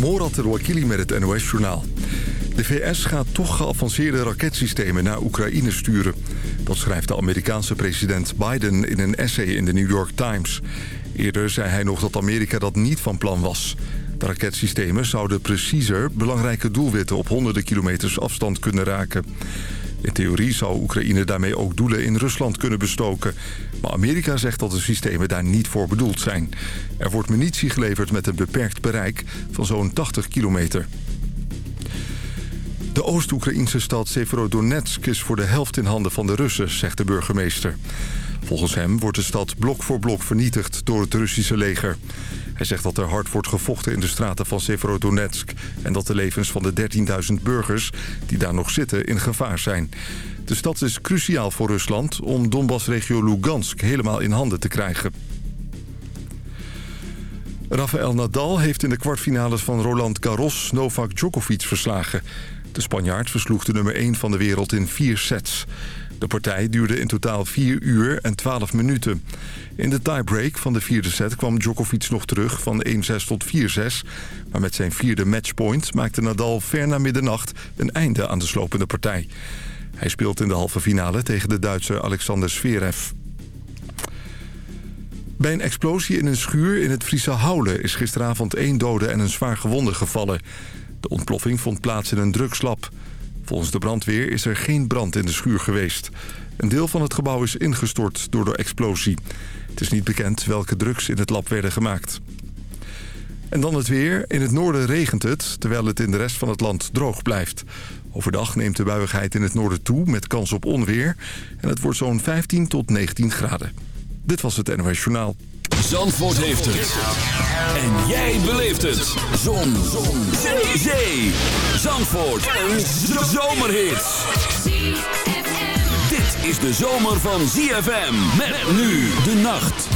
Morat Wakili met het NOS-journaal. De VS gaat toch geavanceerde raketsystemen naar Oekraïne sturen. Dat schrijft de Amerikaanse president Biden in een essay in de New York Times. Eerder zei hij nog dat Amerika dat niet van plan was. De raketsystemen zouden preciezer belangrijke doelwitten op honderden kilometers afstand kunnen raken. In theorie zou Oekraïne daarmee ook doelen in Rusland kunnen bestoken. Maar Amerika zegt dat de systemen daar niet voor bedoeld zijn. Er wordt munitie geleverd met een beperkt bereik van zo'n 80 kilometer. De Oost-Oekraïnse stad Severodonetsk is voor de helft in handen van de Russen, zegt de burgemeester. Volgens hem wordt de stad blok voor blok vernietigd door het Russische leger. Hij zegt dat er hard wordt gevochten in de straten van Severodonetsk... en dat de levens van de 13.000 burgers die daar nog zitten in gevaar zijn. De stad is cruciaal voor Rusland om Donbass-regio Lugansk helemaal in handen te krijgen. Rafael Nadal heeft in de kwartfinales van Roland Garros Novak Djokovic verslagen. De Spanjaard versloeg de nummer 1 van de wereld in vier sets. De partij duurde in totaal 4 uur en 12 minuten. In de tiebreak van de vierde set kwam Djokovic nog terug van 1-6 tot 4-6. Maar met zijn vierde matchpoint maakte Nadal ver na middernacht een einde aan de slopende partij. Hij speelt in de halve finale tegen de Duitse Alexander Zverev. Bij een explosie in een schuur in het Friese Houlen... is gisteravond één dode en een zwaar gewonde gevallen. De ontploffing vond plaats in een drugslab. Volgens de brandweer is er geen brand in de schuur geweest. Een deel van het gebouw is ingestort door de explosie. Het is niet bekend welke drugs in het lab werden gemaakt. En dan het weer. In het noorden regent het, terwijl het in de rest van het land droog blijft. Overdag neemt de buiigheid in het noorden toe met kans op onweer. En het wordt zo'n 15 tot 19 graden. Dit was het NOS Journaal. Zandvoort heeft het. En jij beleeft het. Zon. Zon. Zee. Zee. Zandvoort. Een zomerhit. Dit is de zomer van ZFM. Met nu de nacht.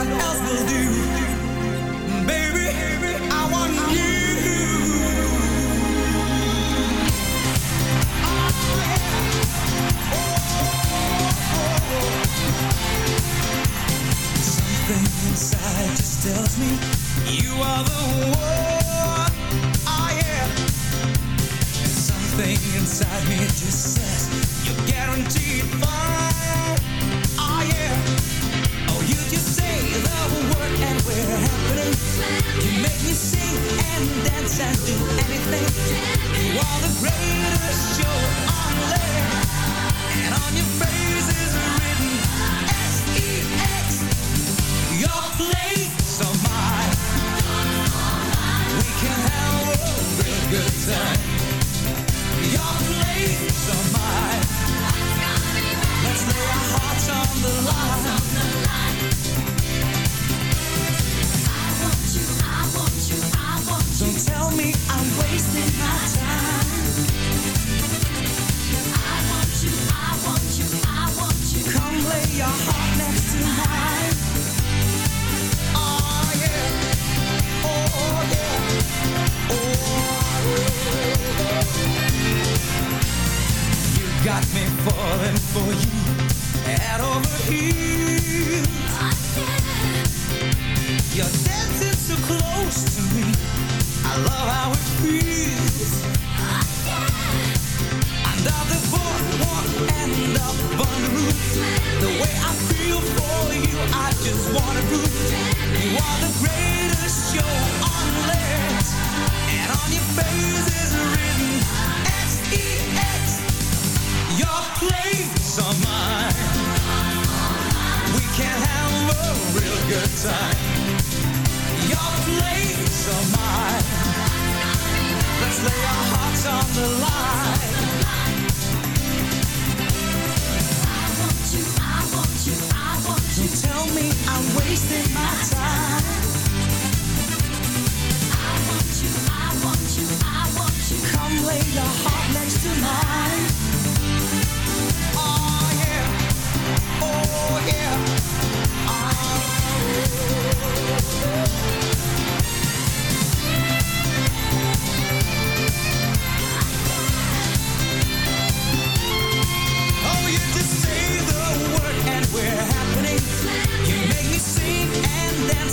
what else will. inside. Your place or mine. Let's lay our hearts on the line. I want you, I want you, I want you. Tell me I'm wasting my time. I want you, I want you, I want you. Come lay your heart next to mine.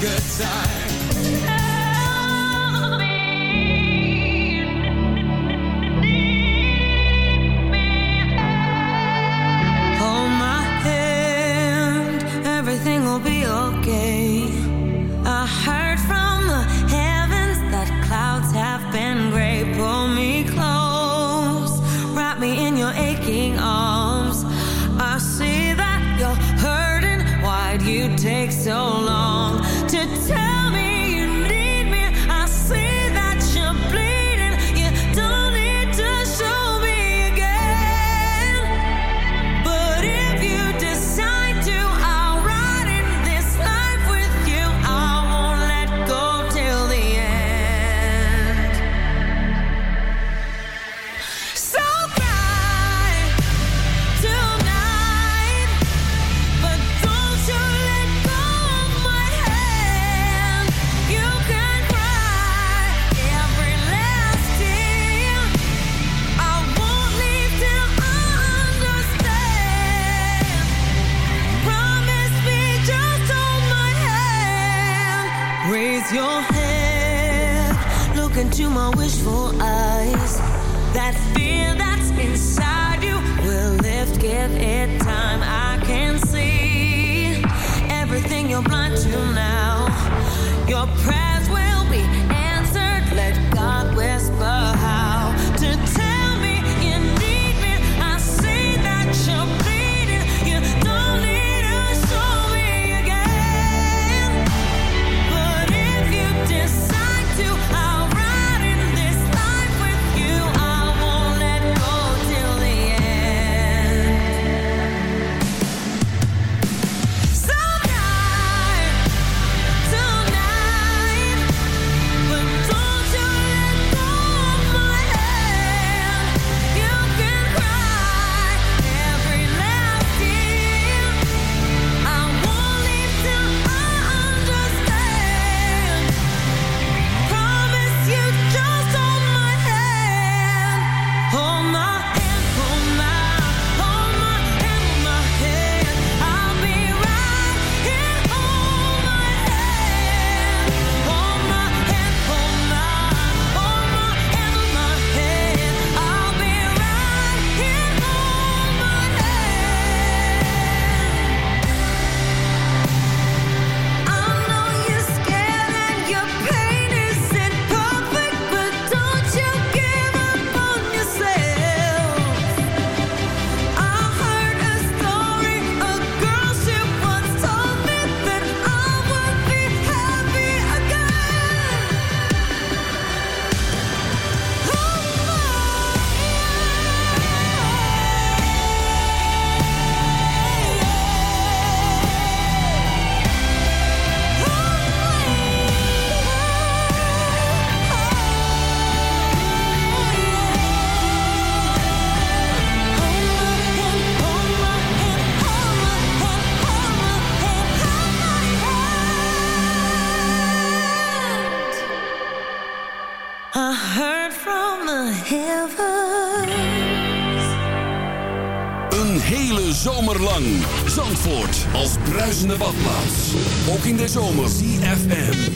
good time. Hold my hand, everything will be okay. I heard from the heavens that clouds have been gray. Pull me close, wrap me in your aching arms. I see that you're hurting. Why'd you take so long? Your als bruisende. Ook in de zomer. CFM.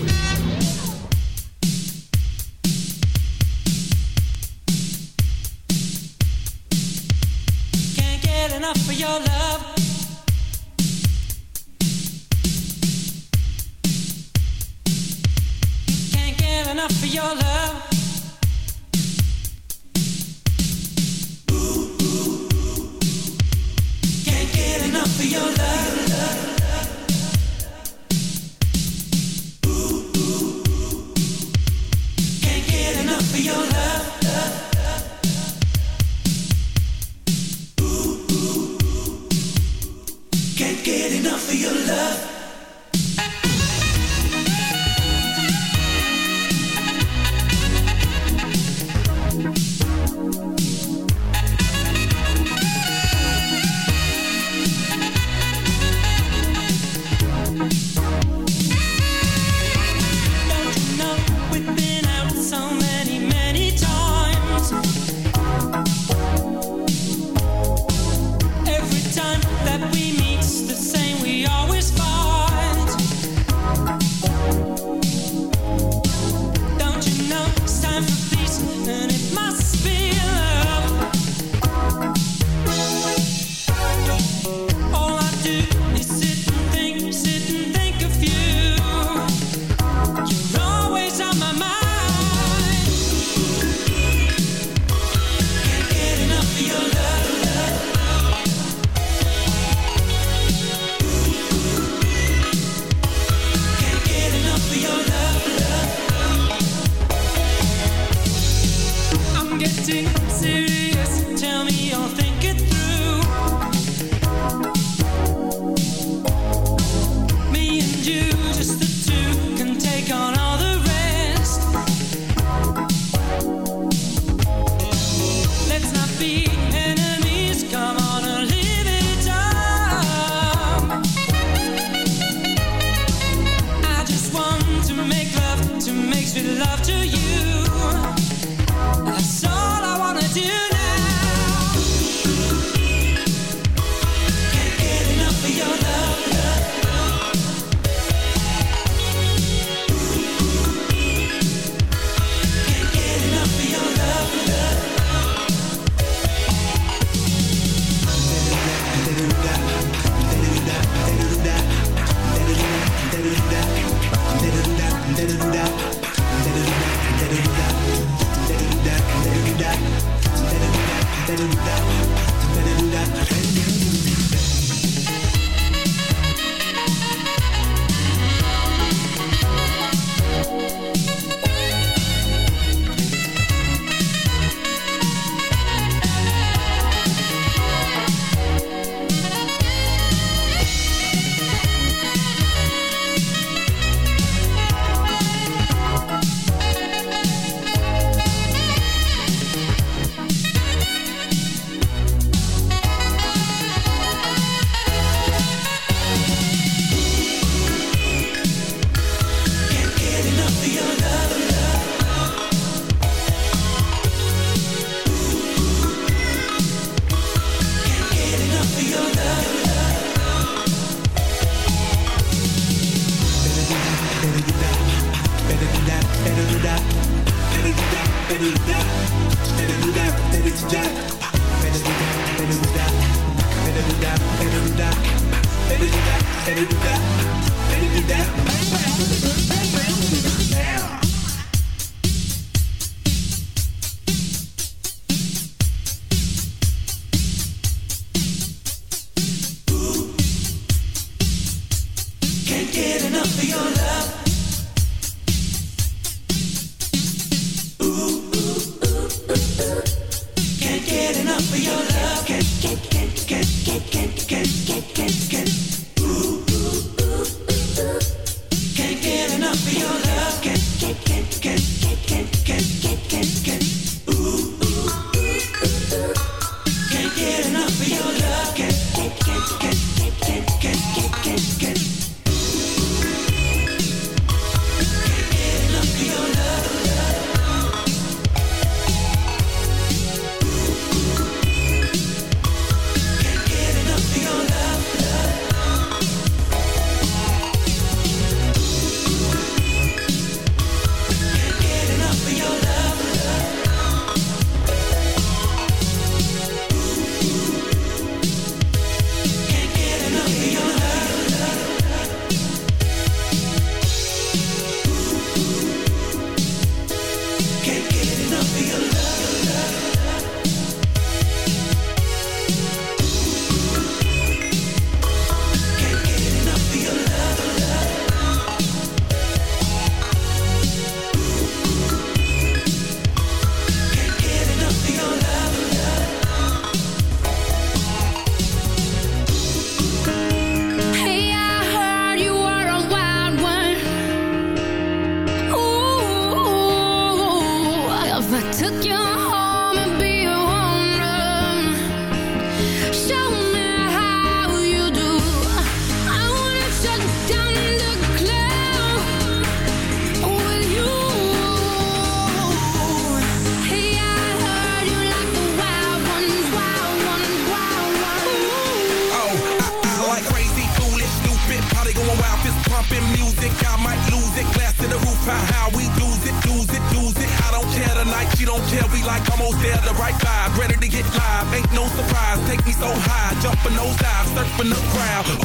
Surfing the crowd. Ooh,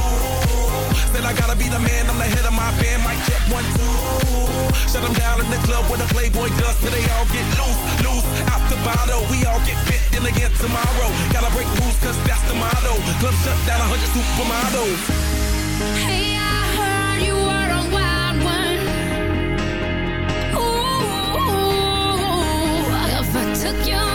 said I gotta be the man, I'm the head of my band. Mic check one two. Shut them down in the club where the Playboy does, so they all get loose, loose out the bottle. We all get fit in again tomorrow. Gotta break rules, cause that's the motto. Club shut down, a hundred supermodels. Hey, I heard you were a wild one. Ooh, if I took you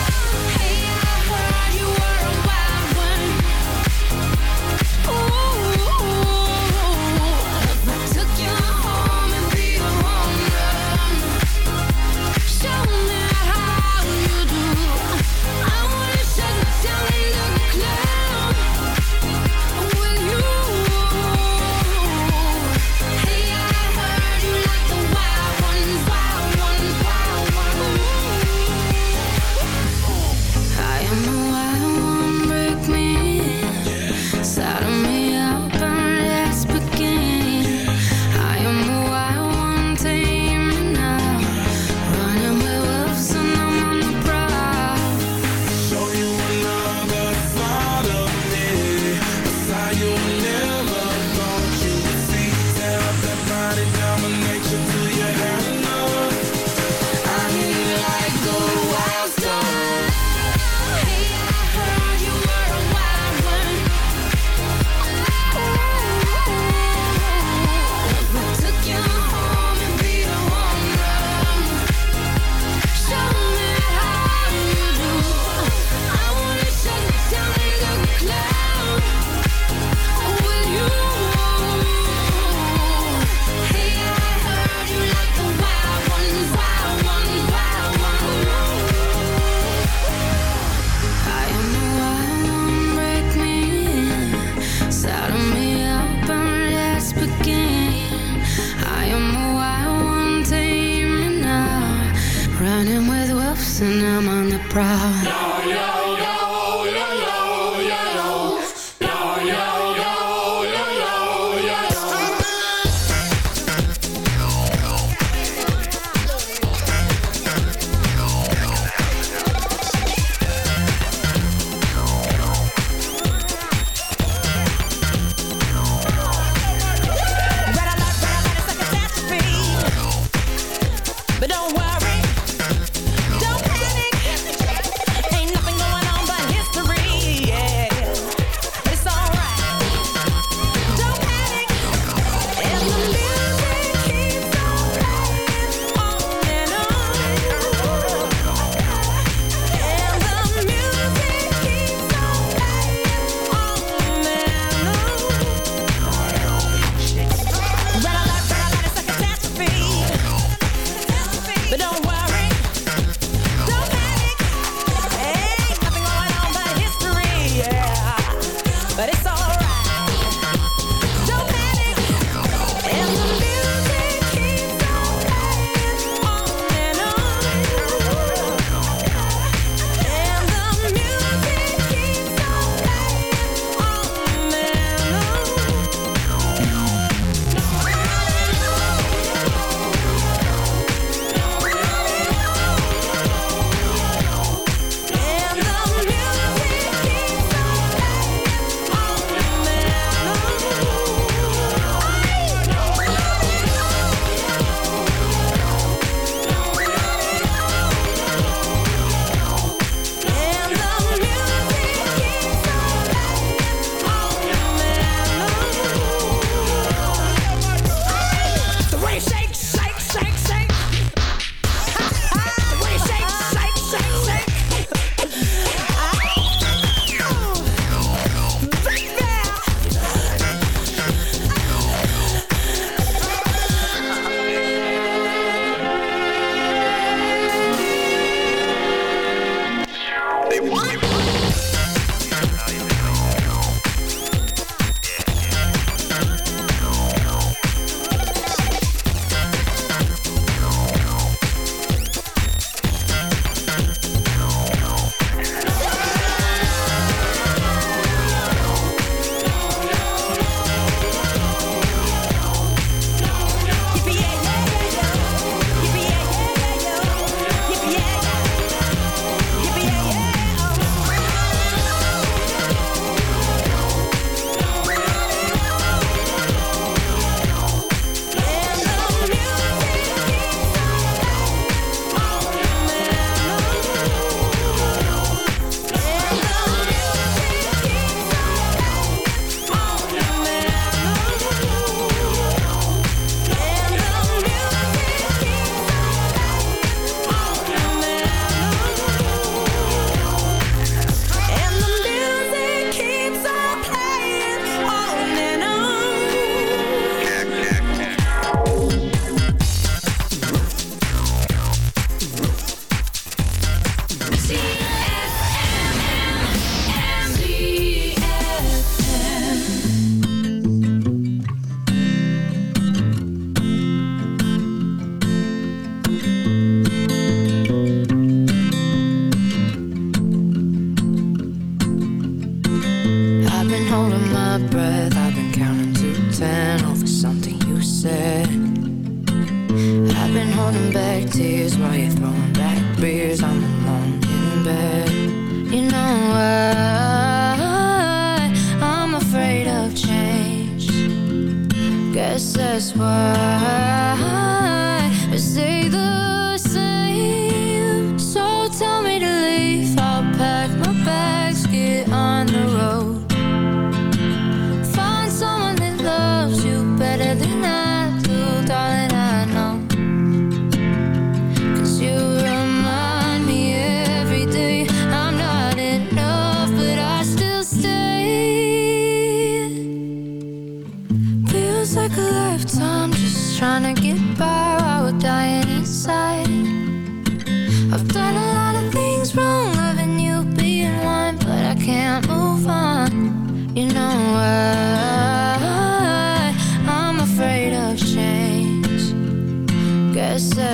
That's why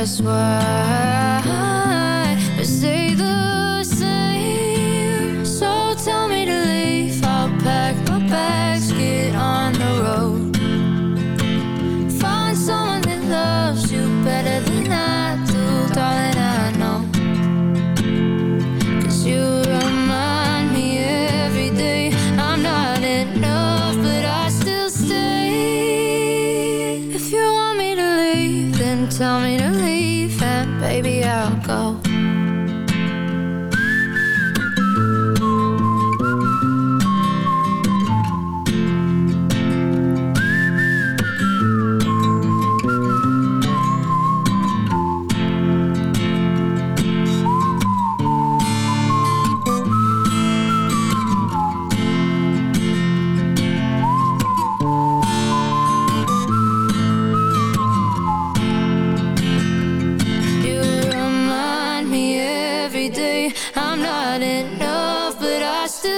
change.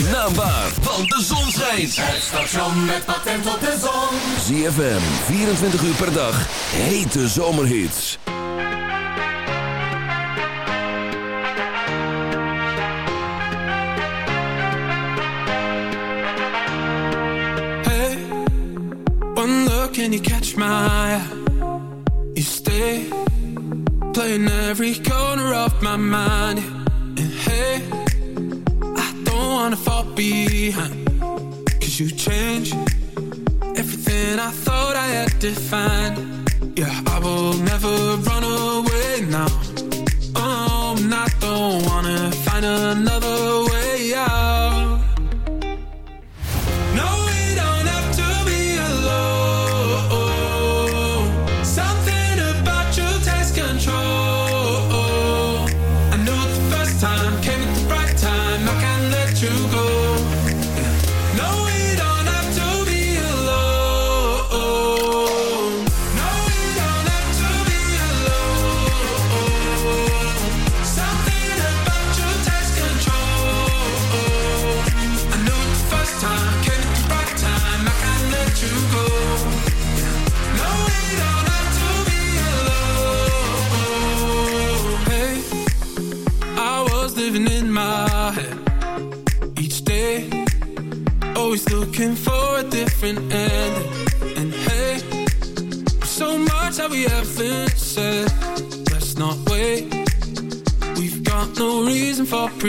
zijn naam want de zon schijnt. Het station met patent op de zon. ZFM, 24 uur per dag, hete zomerhits. Hey, one look and you catch my eye. You stay, playing every corner of my mind. And hey... wanna fall behind. Cause you changed everything I thought I had defined. Yeah, I will never run away now.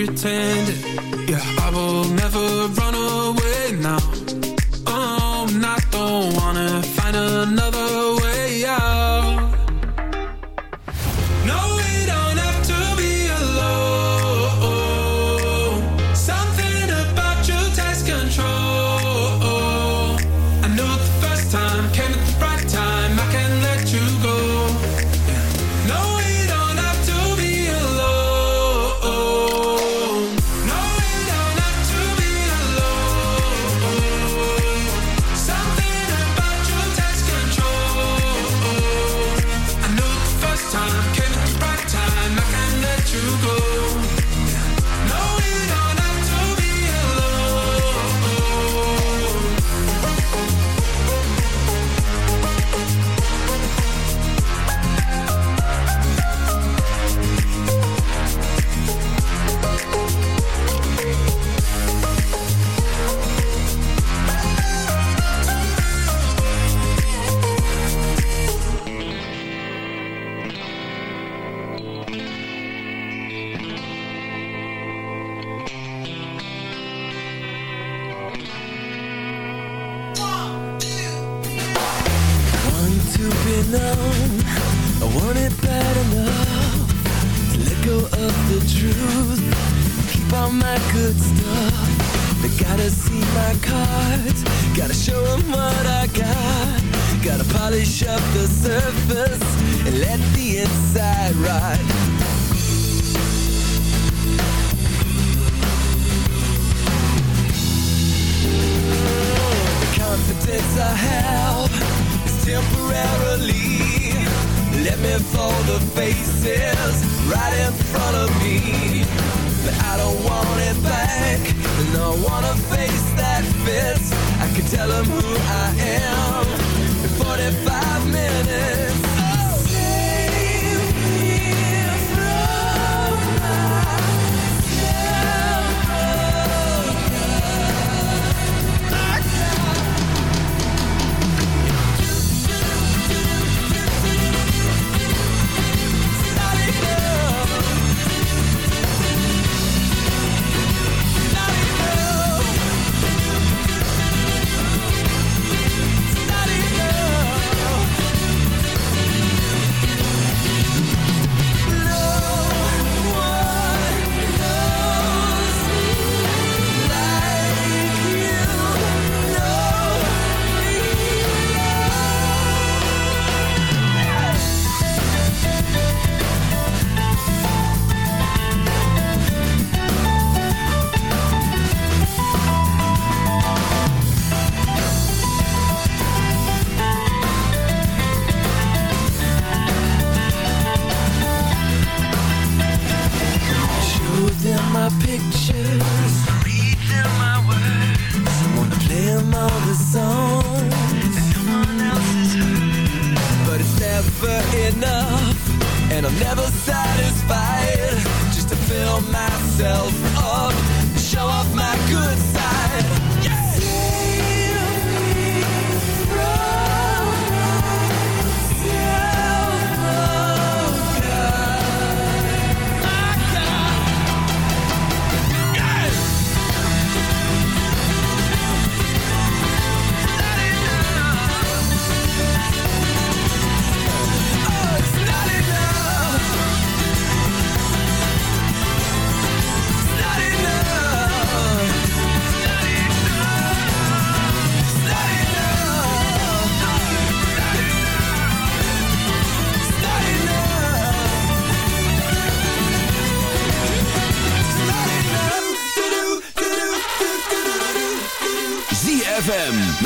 Pretend.